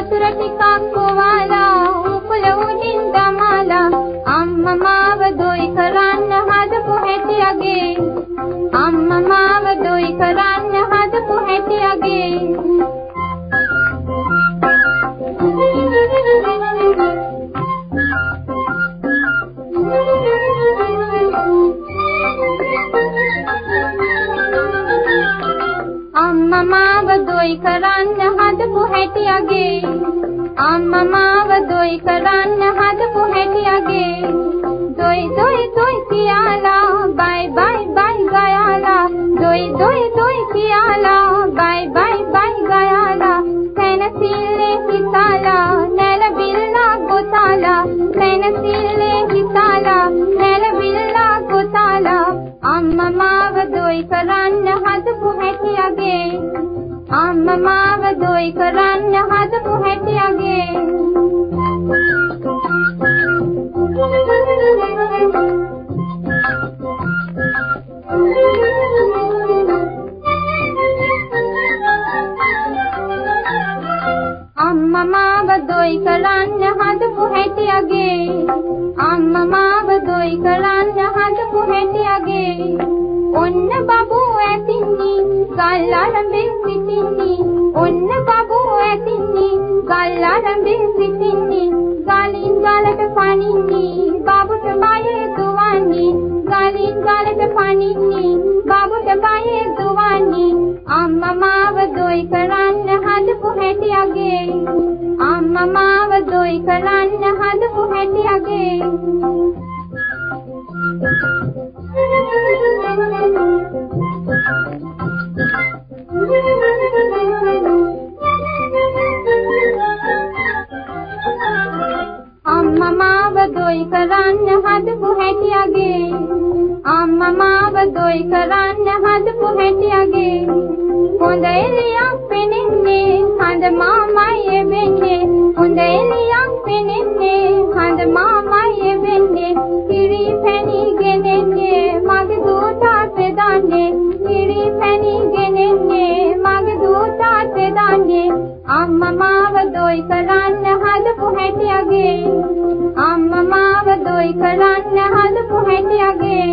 වතුර ටිකක් කොවාලා උකුල උඩින් දමාලා අම්මා මාව දුයි කරන්න හදපු හැටියගේ. අම්මා මාව දුයි කරන්න හදපු හැටියගේ. අම්මා මාව දුයි කරන්න හදපු හැටියගේ අම්මා මාව දුයි කරන්න හදපු හැටියගේ දුයි දුයි දුයි කියලා බයි බයි බයි ගයාලා. දුයි දුයි දුයි කියලා බයි බයි බයි ගයාලා. සැනසille හිතාලා නැලබිල්ලා ගොතාලා. සැනසille හිතාලා නැලබිල්ලා ගොතාලා. අම්මා මාව දුයි කරන්න හදපු හැටියගේ අම්මා මාව දුයි කරන්න හදපු හැටියගේ අම්මා මාව දුයි කරන්න හදපු හැටියගේ අම්මා මාව දුයි කරන්න හදපු හැටියගේ ඔන්න බබු ඇතින්නි ගල් අරඹේ සිටින්නි ඔන්න බබු ඇතින්නි ගල් අරඹේ සිටින්නි ගලින් ගලට පනින්නි බබුට බය දුවන්නි. ගලින් ගලට පනින්නි බබුට බය දුවන්නි. අම්මා මාව දුයි කරන්න හදපු හැටියගේ අම්මා මාව දුයි කරන්න හදපු හැටියගේ අම්මා දුයි කරන්න හදපු හැටියගේ අම්මා මාව දුයි කරන්න හදපු හැටියගේ හොඳ එළියක් පෙනෙන්නේ හඳ මාමයි වෙන්නේ හොඳ එළියක් පෙනෙන්නේ හඳ මාමයි වෙන්නේ කිරි පැණි ගෙනෙන්නේ මගේ දූතාට දන්නේ කිරි පැණි ගෙනෙන්නේ මගේ දූතාට දන්නේ අම්මා මාව දුයි කරන්න හදපු හැටියගේ කරන්න හදපු හැටි අගේ